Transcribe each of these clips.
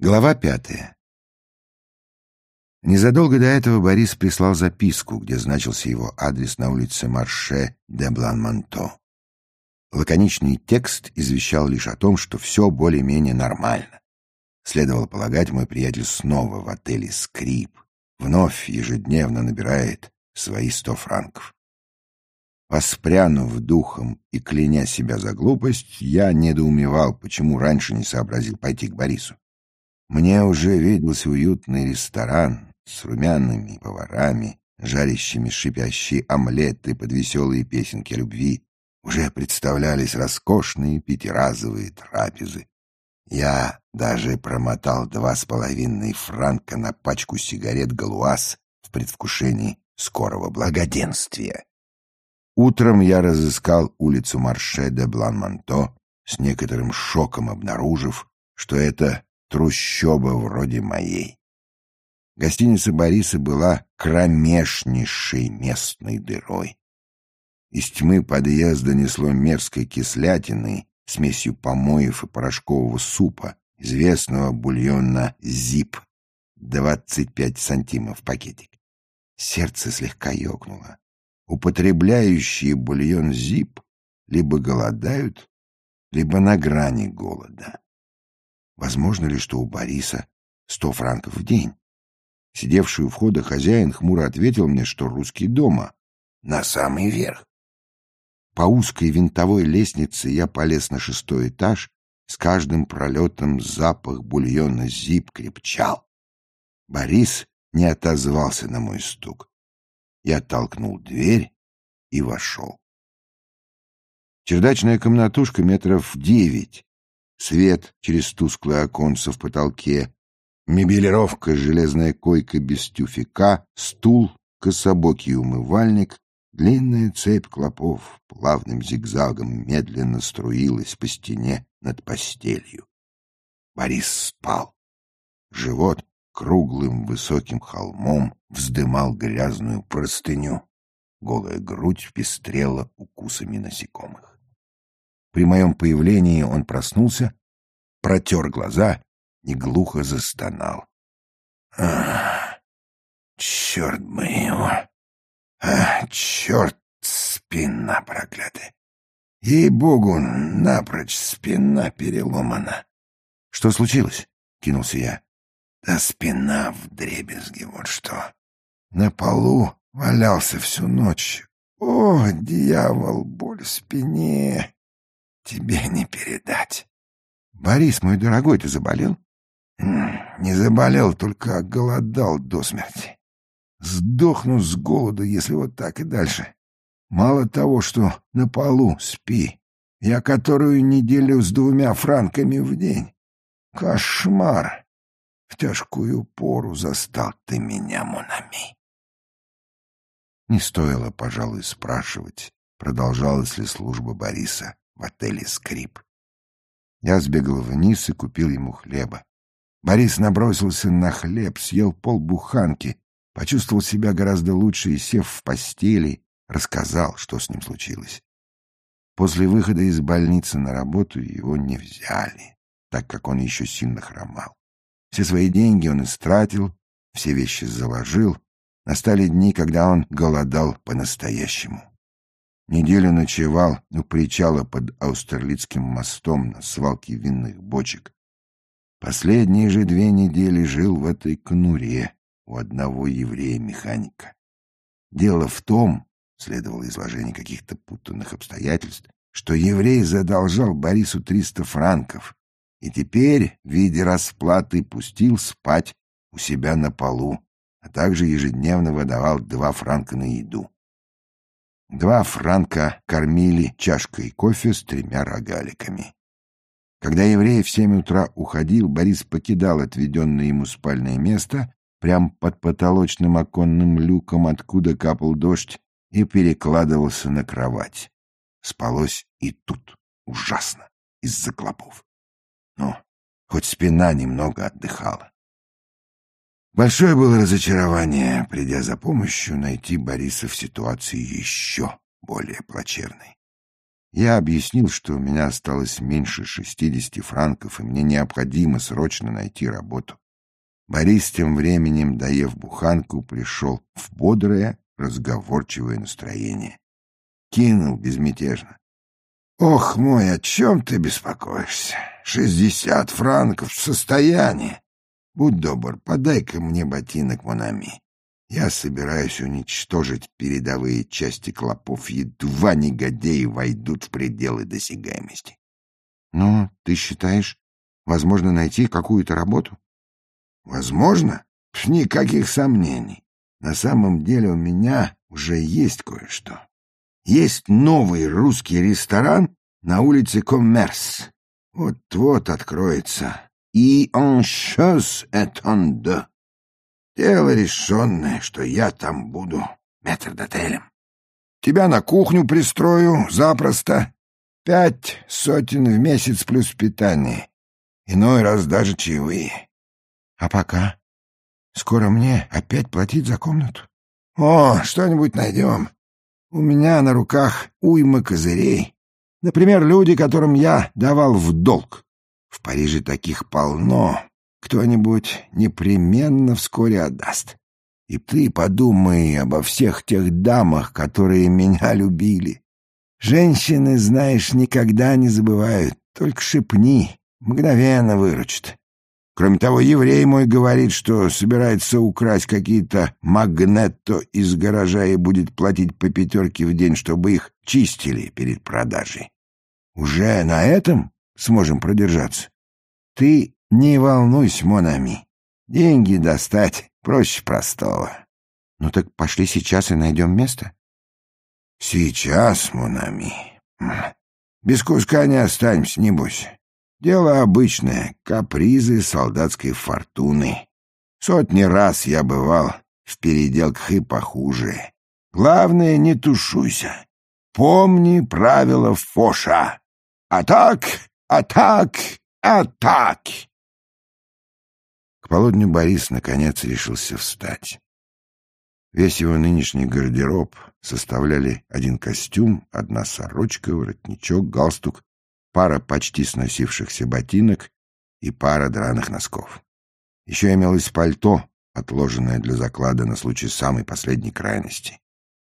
Глава пятая. Незадолго до этого Борис прислал записку, где значился его адрес на улице Марше де Блан-Монто. Лаконичный текст извещал лишь о том, что все более-менее нормально. Следовало полагать, мой приятель снова в отеле «Скрип», вновь ежедневно набирает свои сто франков. Воспрянув духом и кляня себя за глупость, я недоумевал, почему раньше не сообразил пойти к Борису. Мне уже виделся уютный ресторан с румяными поварами, жарящими шипящие омлеты под веселые песенки любви. Уже представлялись роскошные пятиразовые трапезы. Я даже промотал два с половиной франка на пачку сигарет «Галуаз» в предвкушении скорого благоденствия. Утром я разыскал улицу Марше де Блан-Монто, с некоторым шоком обнаружив, что это трущоба вроде моей. Гостиница Бориса была кромешнейшей местной дырой. Из тьмы подъезда несло мерзкой кислятиной, смесью помоев и порошкового супа, известного бульона «Зип», 25 сантимов пакетик. Сердце слегка ёкнуло. Употребляющие бульон «Зип» либо голодают, либо на грани голода. Возможно ли, что у Бориса сто франков в день? Сидевший у входа хозяин хмуро ответил мне, что русский дома, на самый верх. По узкой винтовой лестнице я полез на шестой этаж, с каждым пролетом запах бульона зип крепчал. Борис не отозвался на мой стук. Я толкнул дверь и вошел. Чердачная комнатушка метров девять свет через тусклое оконце в потолке, мебелировка, железная койка без тюфика, стул, кособокий умывальник, длинная цепь клопов плавным зигзагом медленно струилась по стене над постелью. Борис спал. Живот круглым высоким холмом вздымал грязную простыню. Голая грудь пестрела укусами насекомых. При моем появлении он проснулся, протер глаза и глухо застонал. «Ах, черт бы его! Ах, черт, спина проклятая! Ей-богу, напрочь спина переломана!» «Что случилось?» — кинулся я. «Да спина в дребезге, вот что! На полу валялся всю ночь. О, дьявол, боль в спине!» Тебе не передать. Борис, мой дорогой, ты заболел? Не заболел, только голодал до смерти. Сдохну с голода, если вот так и дальше. Мало того, что на полу спи, я которую неделю с двумя франками в день. Кошмар! В тяжкую пору застал ты меня, Монами. Не стоило, пожалуй, спрашивать, продолжалась ли служба Бориса в отеле «Скрип». Я сбегал вниз и купил ему хлеба. Борис набросился на хлеб, съел полбуханки, почувствовал себя гораздо лучше и, сев в постели, рассказал, что с ним случилось. После выхода из больницы на работу его не взяли, так как он еще сильно хромал. Все свои деньги он истратил, все вещи заложил. Настали дни, когда он голодал по-настоящему. Неделю ночевал у причала под Аустерлицким мостом на свалке винных бочек. Последние же две недели жил в этой конуре у одного еврея-механика. Дело в том, следовало изложение каких-то путанных обстоятельств, что еврей задолжал Борису триста франков и теперь в виде расплаты пустил спать у себя на полу, а также ежедневно выдавал два франка на еду. Два франка кормили чашкой кофе с тремя рогаликами. Когда еврей в семь утра уходил, Борис покидал отведенное ему спальное место прямо под потолочным оконным люком, откуда капал дождь, и перекладывался на кровать. Спалось и тут ужасно из-за клопов. Но хоть спина немного отдыхала. Большое было разочарование, придя за помощью, найти Бориса в ситуации еще более плачевной. Я объяснил, что у меня осталось меньше шестидесяти франков, и мне необходимо срочно найти работу. Борис тем временем, доев буханку, пришел в бодрое, разговорчивое настроение. Кинул безмятежно. — Ох мой, о чем ты беспокоишься? Шестьдесят франков в состоянии. Будь добр, подай-ка мне ботинок, Монами. Я собираюсь уничтожить передовые части клопов, едва негодяи войдут в пределы досягаемости. — Ну, ты считаешь, возможно найти какую-то работу? — Возможно? Никаких сомнений. На самом деле у меня уже есть кое-что. Есть новый русский ресторан на улице Коммерс. Вот-вот откроется. И est en deux. Дело решенное, что я там буду метрдотелем. Тебя на кухню пристрою запросто. Пять сотен в месяц плюс питание. Иной раз даже чаевые. А пока? Скоро мне опять платить за комнату? О, что-нибудь найдем. У меня на руках уйма козырей. Например, люди, которым я давал в долг. В Париже таких полно кто-нибудь непременно вскоре отдаст. И ты подумай обо всех тех дамах, которые меня любили. Женщины, знаешь, никогда не забывают, только шепни, мгновенно выручат. Кроме того, еврей мой говорит, что собирается украсть какие-то магнетто из гаража и будет платить по пятерке в день, чтобы их чистили перед продажей. Уже на этом сможем продержаться. Ты не волнуйся, Монами. Деньги достать проще простого. Ну так пошли сейчас и найдем место. Сейчас, Монами. Без куска не останемся, небось. Дело обычное, капризы солдатской фортуны. Сотни раз я бывал в переделках и похуже. Главное, не тушуйся. Помни правила Фоша. Атак, атак, атак. К полудню Борис наконец решился встать. Весь его нынешний гардероб составляли один костюм, одна сорочка, воротничок, галстук, пара почти сносившихся ботинок и пара драных носков. Еще имелось пальто, отложенное для заклада на случай самой последней крайности.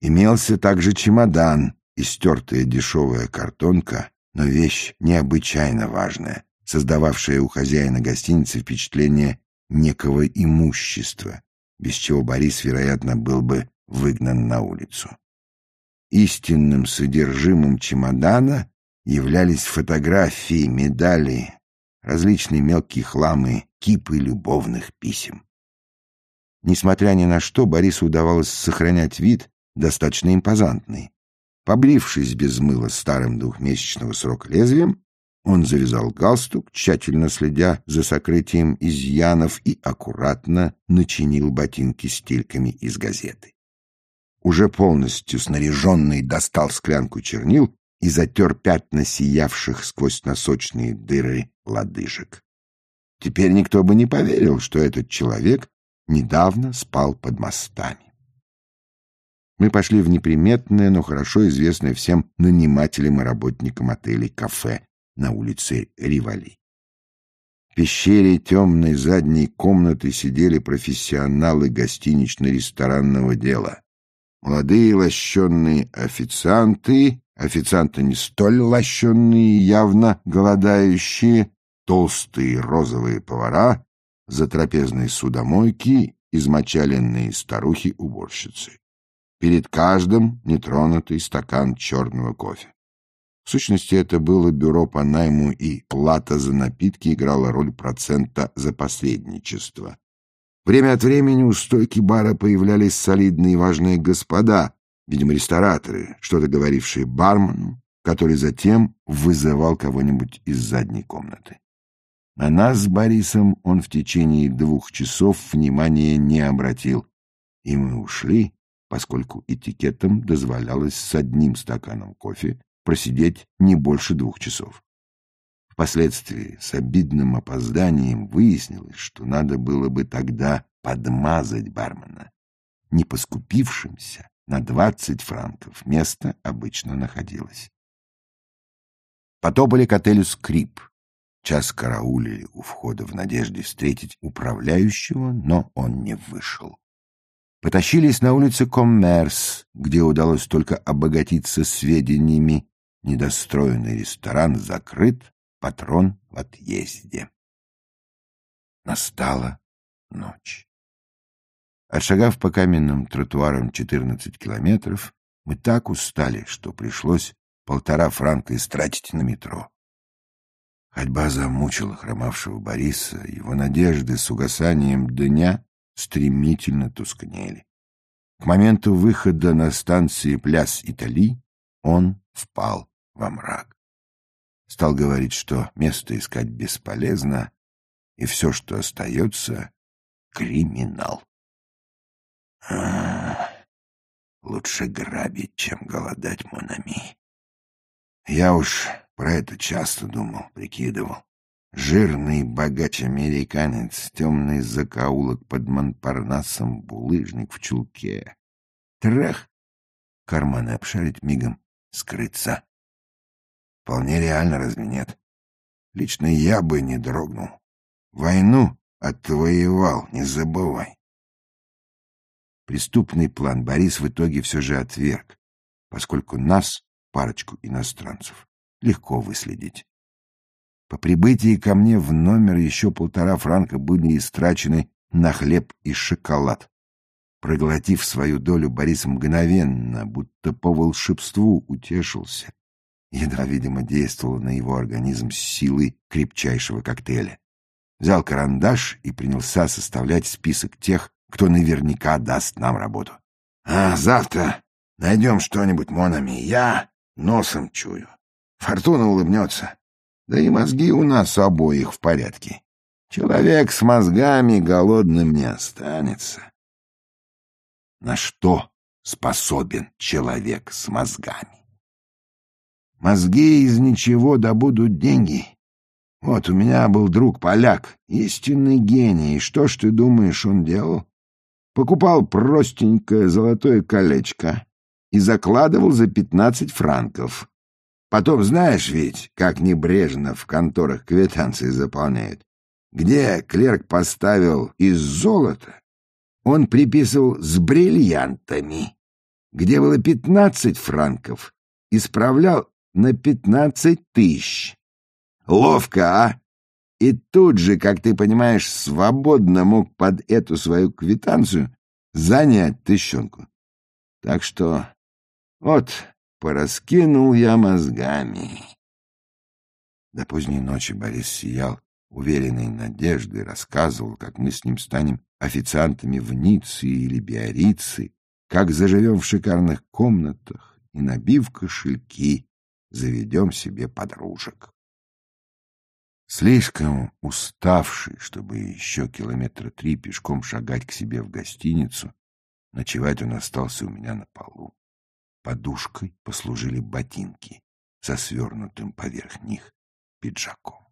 Имелся также чемодан и стертая дешевая картонка, но вещь необычайно важная, создававшая у хозяина гостиницы впечатление некого имущества, без чего Борис, вероятно, был бы выгнан на улицу. Истинным содержимым чемодана являлись фотографии, медали, различные мелкие хламы, кипы любовных писем. Несмотря ни на что, Борису удавалось сохранять вид достаточно импозантный. Побрившись без мыла старым двухмесячного срока лезвием, он завязал галстук, тщательно следя за сокрытием изъянов и аккуратно начинил ботинки стельками из газеты. Уже полностью снаряженный достал склянку чернил и затер пятна сиявших сквозь носочные дыры лодыжек. Теперь никто бы не поверил, что этот человек недавно спал под мостами. Мы пошли в неприметное, но хорошо известное всем нанимателям и работникам отелей кафе, на улице Ривали. В пещере темной задней комнаты сидели профессионалы гостинично-ресторанного дела. Молодые лощенные официанты, официанты не столь лощенные, явно голодающие, толстые розовые повара, затрапезные судомойки, измочаленные старухи-уборщицы. Перед каждым нетронутый стакан черного кофе. В сущности, это было бюро по найму, и плата за напитки играла роль процента за посредничество. Время от времени у стойки бара появлялись солидные и важные господа, видимо, рестораторы, что-то говорившие бармену, который затем вызывал кого-нибудь из задней комнаты. На нас с Борисом он в течение двух часов внимания не обратил, и мы ушли, поскольку этикетом дозволялось с одним стаканом кофе просидеть не больше двух часов. Впоследствии с обидным опозданием выяснилось, что надо было бы тогда подмазать бармена. Не поскупившимся на двадцать франков место обычно находилось. Потопали к отелю «Скрип». Час караулили у входа в надежде встретить управляющего, но он не вышел. Потащились на улице Коммерс, где удалось только обогатиться сведениями. Недостроенный ресторан закрыт, патрон в отъезде. Настала ночь. Отшагав по каменным тротуарам 14 километров, мы так устали, что пришлось полтора франка истратить на метро. Ходьба замучила хромавшего Бориса, его надежды с угасанием дня стремительно тускнели. К моменту выхода на станции Пляс Итали он впал во мрак. Стал говорить, что место искать бесполезно, и все, что остается — криминал. А, лучше грабить, чем голодать, Монами. Я уж про это часто думал, прикидывал. Жирный богач-американец, темный закоулок под Монпарнасом, булыжник в чулке. Трах! Карманы обшарить мигом, скрыться. Вполне реально, разве нет? Лично я бы не дрогнул. Войну отвоевал, не забывай. Преступный план Борис в итоге все же отверг, поскольку нас, парочку иностранцев, легко выследить. По прибытии ко мне в номер еще полтора франка были истрачены на хлеб и шоколад. Проглотив свою долю, Борис мгновенно, будто по волшебству, утешился. Еда, видимо, действовала на его организм с силой крепчайшего коктейля. Взял карандаш и принялся составлять список тех, кто наверняка даст нам работу. — А завтра найдем что-нибудь, Монами, я носом чую. Фортуна улыбнется. Да и мозги у нас обоих в порядке. Человек с мозгами голодным не останется. На что способен человек с мозгами? Мозги из ничего добудут деньги. Вот у меня был друг поляк, истинный гений. Что ж ты думаешь, он делал? Покупал простенькое золотое колечко и закладывал за пятнадцать франков. Потом знаешь ведь, как небрежно в конторах квитанции заполняют. Где клерк поставил из золота, он приписывал с бриллиантами. Где было пятнадцать франков, исправлял на пятнадцать тысяч. Ловко, а? И тут же, как ты понимаешь, свободно мог под эту свою квитанцию занять тыщенку. Так что вот Пораскинул я мозгами. До поздней ночи Борис сиял, уверенной надеждой, рассказывал, как мы с ним станем официантами в Ницце или Биорице, как заживем в шикарных комнатах и, набив кошельки, заведем себе подружек. Слишком уставший, чтобы еще километра три пешком шагать к себе в гостиницу, ночевать он остался у меня на полу. Подушкой послужили ботинки со свернутым поверх них пиджаком.